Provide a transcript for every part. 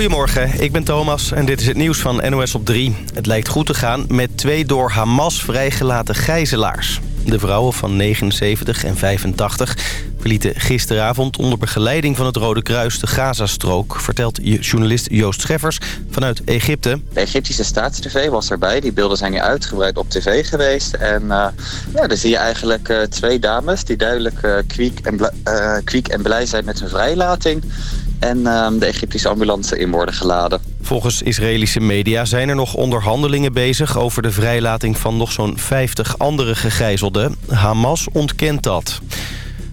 Goedemorgen, ik ben Thomas en dit is het nieuws van NOS op 3. Het lijkt goed te gaan met twee door Hamas vrijgelaten gijzelaars. De vrouwen van 79 en 85 verlieten gisteravond onder begeleiding van het Rode Kruis de Gazastrook... vertelt journalist Joost Scheffers vanuit Egypte. De Egyptische staatstv was erbij. Die beelden zijn nu uitgebreid op tv geweest. En uh, ja, dan zie je eigenlijk uh, twee dames die duidelijk uh, kwiek, en kwiek en blij zijn met hun vrijlating en ehm, de Egyptische ambulance in worden geladen. Volgens Israëlische media zijn er nog onderhandelingen bezig... over de vrijlating van nog zo'n 50 andere gegijzelden. Hamas ontkent dat.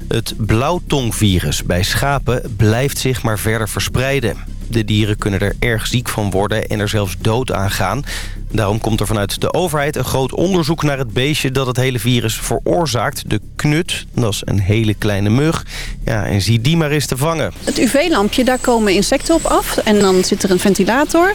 Het blauwtongvirus bij schapen blijft zich maar verder verspreiden. De dieren kunnen er erg ziek van worden en er zelfs dood aan gaan. Daarom komt er vanuit de overheid een groot onderzoek naar het beestje dat het hele virus veroorzaakt. De knut, dat is een hele kleine mug. Ja, en zie die maar eens te vangen. Het UV-lampje, daar komen insecten op af. En dan zit er een ventilator.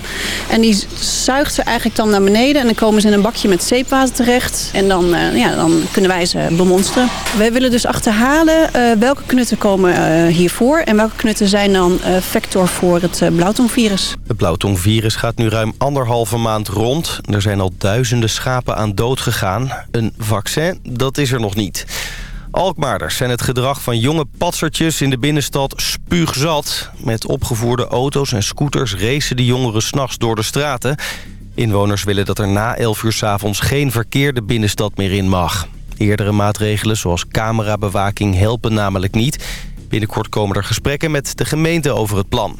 En die zuigt ze eigenlijk dan naar beneden. En dan komen ze in een bakje met zeepwater terecht. En dan, uh, ja, dan kunnen wij ze bemonsteren. Wij willen dus achterhalen uh, welke knutten komen uh, hiervoor. En welke knutten zijn dan vector voor het blauwtongvirus. Het blauwtongvirus gaat nu ruim anderhalve maand rond. Er zijn al duizenden schapen aan dood gegaan. Een vaccin, dat is er nog niet. Alkmaarders zijn het gedrag van jonge patsertjes in de binnenstad spuugzat. Met opgevoerde auto's en scooters racen de jongeren s'nachts door de straten. Inwoners willen dat er na 11 uur s avonds geen verkeer de binnenstad meer in mag. Eerdere maatregelen zoals camerabewaking helpen namelijk niet. Binnenkort komen er gesprekken met de gemeente over het plan.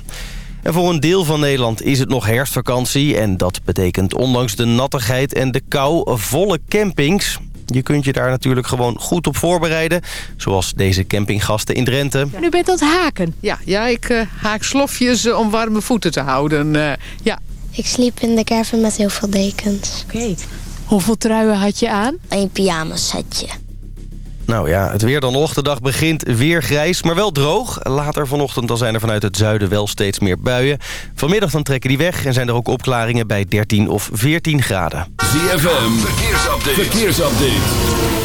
En voor een deel van Nederland is het nog herfstvakantie... en dat betekent ondanks de nattigheid en de kou volle campings. Je kunt je daar natuurlijk gewoon goed op voorbereiden. Zoals deze campinggasten in Drenthe. Nu bent dat haken. Ja, ja ik uh, haak slofjes uh, om warme voeten te houden. Uh, ja. Ik sliep in de caravan met heel veel dekens. Oké. Okay. Hoeveel truien had je aan? Een pyjamasetje. Nou ja, het weer dan nog. De dag begint weer grijs, maar wel droog. Later vanochtend dan zijn er vanuit het zuiden wel steeds meer buien. Vanmiddag dan trekken die weg en zijn er ook opklaringen bij 13 of 14 graden. ZFM, verkeersupdate. verkeersupdate.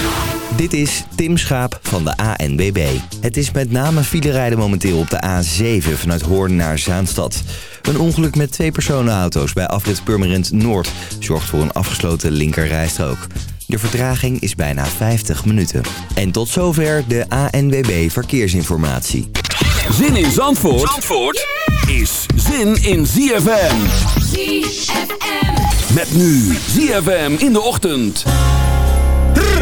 Dit is Tim Schaap van de ANWB. Het is met name filerijden momenteel op de A7 vanuit Hoorn naar Zaanstad. Een ongeluk met twee personenauto's bij afrit Purmerend Noord... zorgt voor een afgesloten linkerrijstrook. De vertraging is bijna 50 minuten. En tot zover de ANWB Verkeersinformatie. Zin in Zandvoort, Zandvoort is zin in ZFM. ZFM. Met nu ZFM in de ochtend.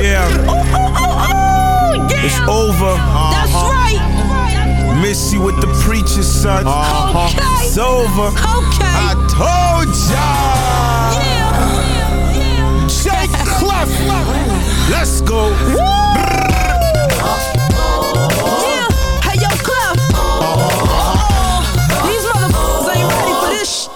Yeah. Oh, oh, oh, oh. Yeah. It's over. Uh-huh. That's right. Missy with the preacher's son. Uh-huh. Okay. It's over. Okay. I told ya. Let's go. Yeah. Hey, yo, Clef. These motherfuckers ain't ready for this.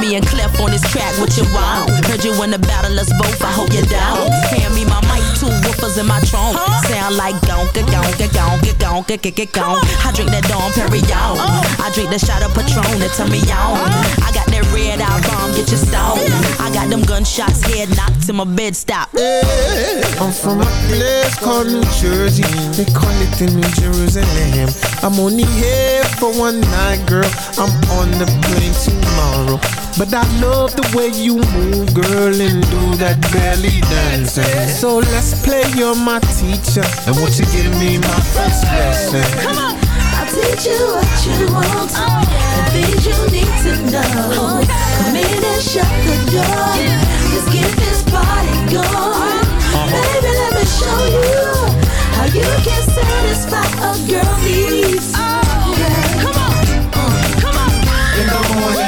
Me and Clef on this track, what you want? Heard you in the battle, us both, I hope you're down. Hand me my mic, two woofers in my trunk. Sound like gonka, gonka, gonka, gonka, gonka, gonka. I drink that Dom Perignon. Oh. I drink the shot of Patron that turn me on. I got that red eye bomb, get you stoned. I got them gunshots, head knocked to my bed stop. I'm from a place called New Jersey. They call it the New Jerusalem. I'm only here for one night, girl. I'm on the plane tomorrow. But I love the way you move, girl, and do that belly dancing. So let's play, you're my teacher. And won't you give me my first lesson? Come on. I'll teach you what you want and things you need to know. Come in and shut the door. Let's get this party going. Baby, let me show you how you can satisfy a girl needs. Yeah. Come on. Come on. In the morning,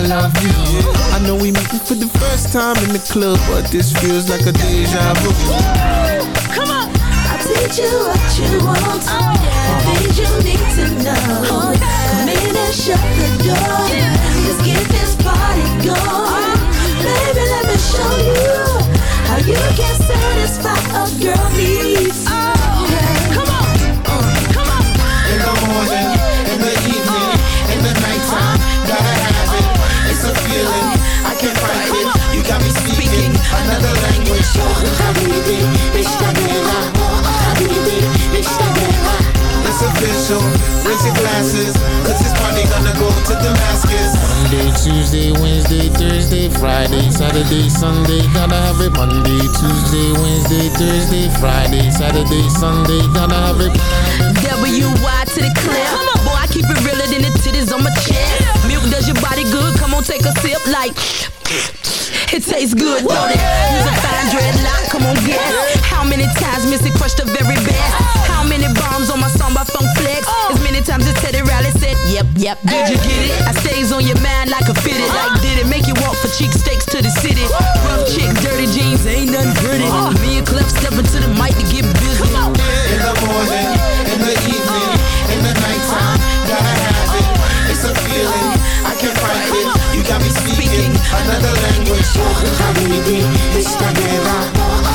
I love you. I know we met for the first time in the club But this feels like a deja vu Come on! I'll teach you what you want oh. Yeah. Things you need to know oh. Come in and shut the door Let's get this party going oh. Baby, let me show you How you can satisfy a girl needs oh. Habibi, Mishtabella official, raise your glasses this party gonna go to Damascus. Monday, Tuesday, Wednesday, Thursday, Friday Saturday, Sunday, gotta have it Monday, Tuesday, Wednesday, Thursday, Friday Saturday, Sunday, gotta have it. W-Y to the clip. Keep it realer than the titties on my chest. Milk does your body good. Come on, take a sip like. It tastes good, don't it? Use a fine dreadlock, come on, guess. How many times Missy crushed the very best? How many bombs on my song by Funk Flex? As many times as Teddy Riley said, yep, yep. Did you get it? I stays on your mind like a fitted. Like did it make you walk for cheek steaks to the city? Rough chick, dirty jeans, ain't nothing pretty. Me and Clef stepping to the mic to get busy. In the morning, another language. Habibi, esta guerra.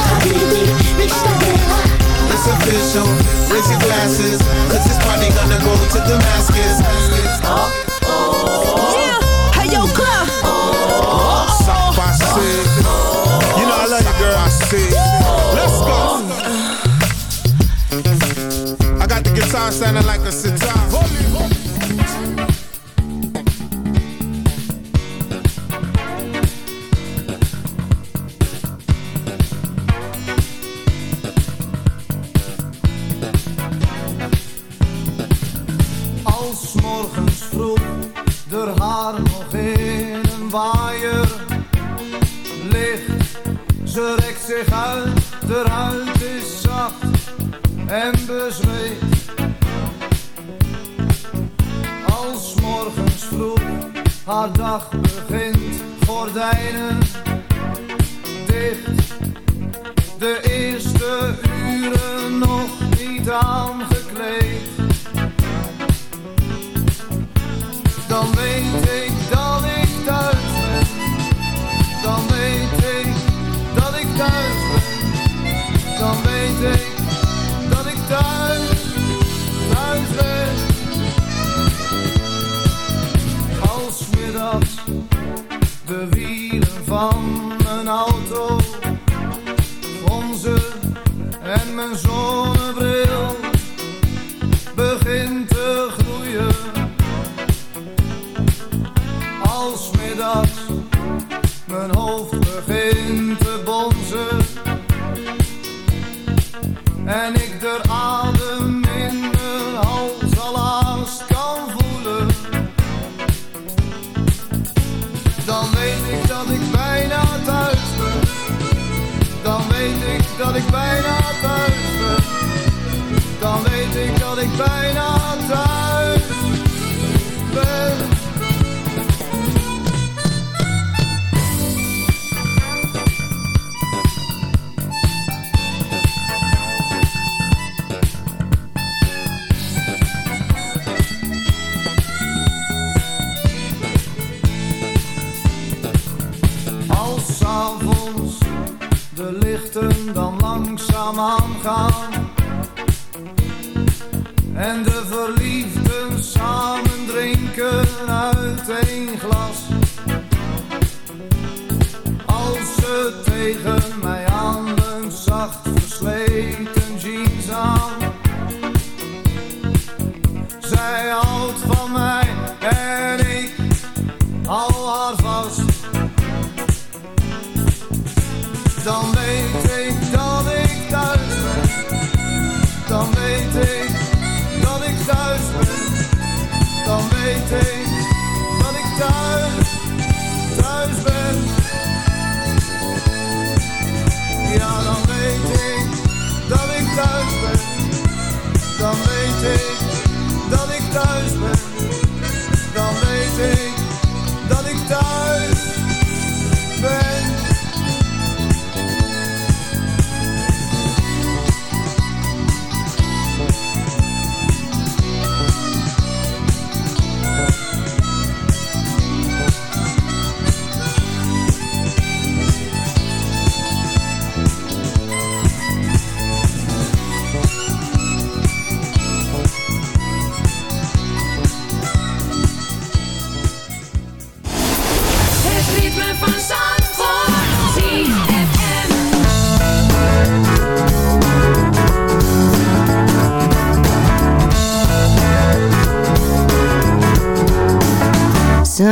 Habibi, esta guerra. It's official, raise your glasses, cause this party gonna go to Damascus. Yeah. Hey, yo, Clef. Sapase. You know I love you, girl. Let's go. I got the guitar sounding like a sitar. Dan weet ik dat ik thuis ben. Dan weet ik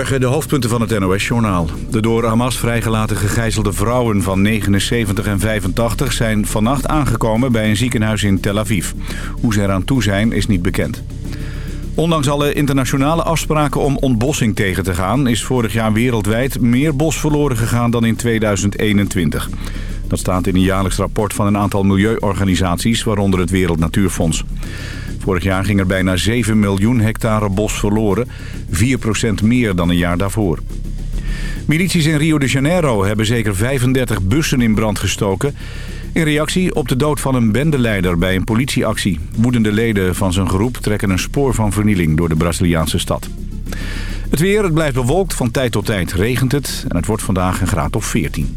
De hoofdpunten van het NOS-journaal. De door Hamas vrijgelaten gegijzelde vrouwen van 79 en 85 zijn vannacht aangekomen bij een ziekenhuis in Tel Aviv. Hoe ze eraan toe zijn is niet bekend. Ondanks alle internationale afspraken om ontbossing tegen te gaan... is vorig jaar wereldwijd meer bos verloren gegaan dan in 2021. Dat staat in een jaarlijks rapport van een aantal milieuorganisaties... waaronder het Wereld Natuurfonds. Vorig jaar ging er bijna 7 miljoen hectare bos verloren. 4% meer dan een jaar daarvoor. Milities in Rio de Janeiro hebben zeker 35 bussen in brand gestoken... in reactie op de dood van een bendeleider bij een politieactie. Woedende leden van zijn groep trekken een spoor van vernieling door de Braziliaanse stad. Het weer, het blijft bewolkt. Van tijd tot tijd regent het en het wordt vandaag een graad of 14.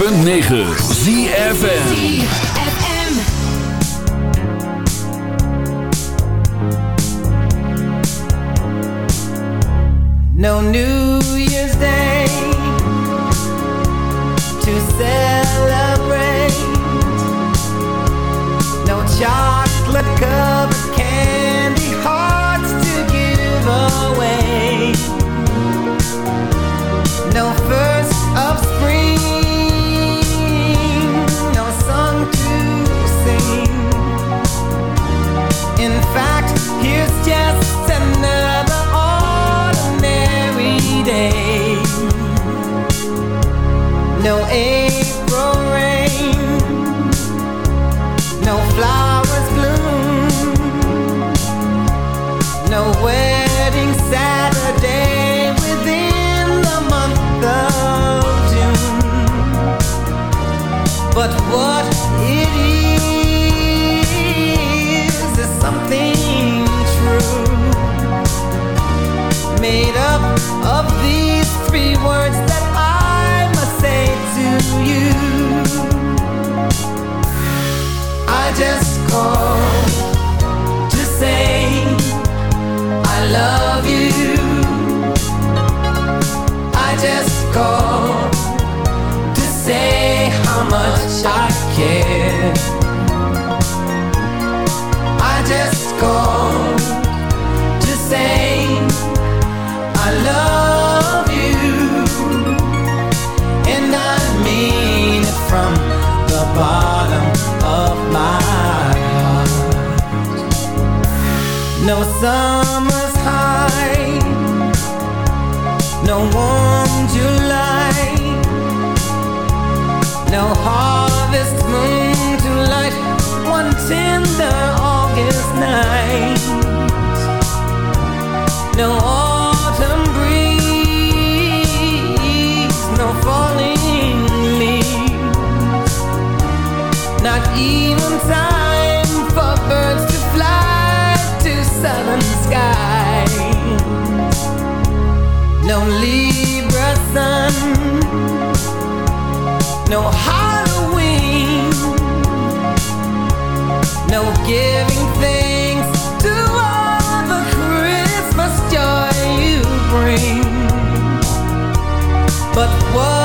.9 razão. no Halloween, no giving thanks to all the Christmas joy you bring. But what?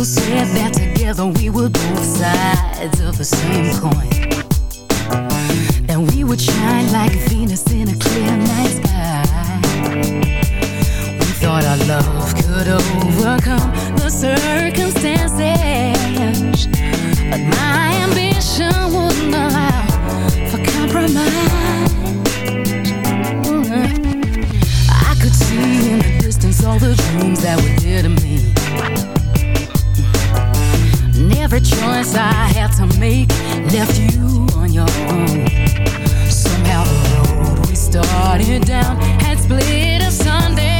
people said that together we were both sides of the same coin. That we would shine like Venus in a clear night sky. We thought our love could overcome the circumstances. But my ambition wouldn't allow for compromise. I could see in the distance all the dreams that were dear to me Every choice I had to make left you on your own. Somehow the road we started down had split us Sunday.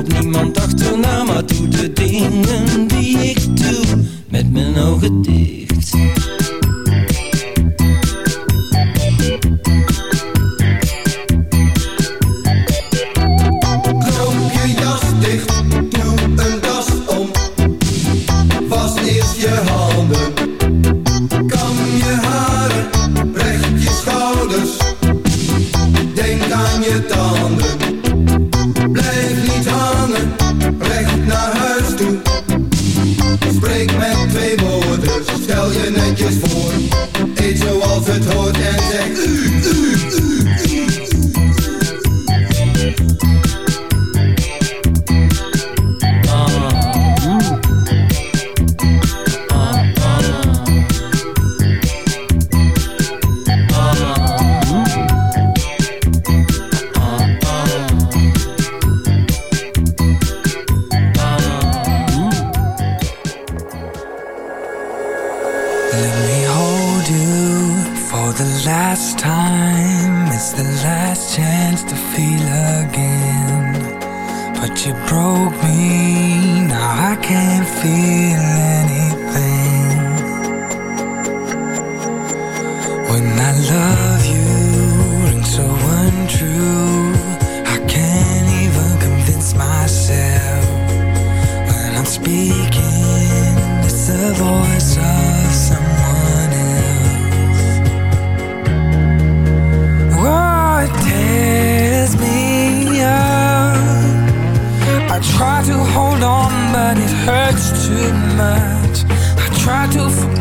Op niemand achterna, maar doe de dingen die ik doe met mijn ogen dicht.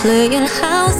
playing house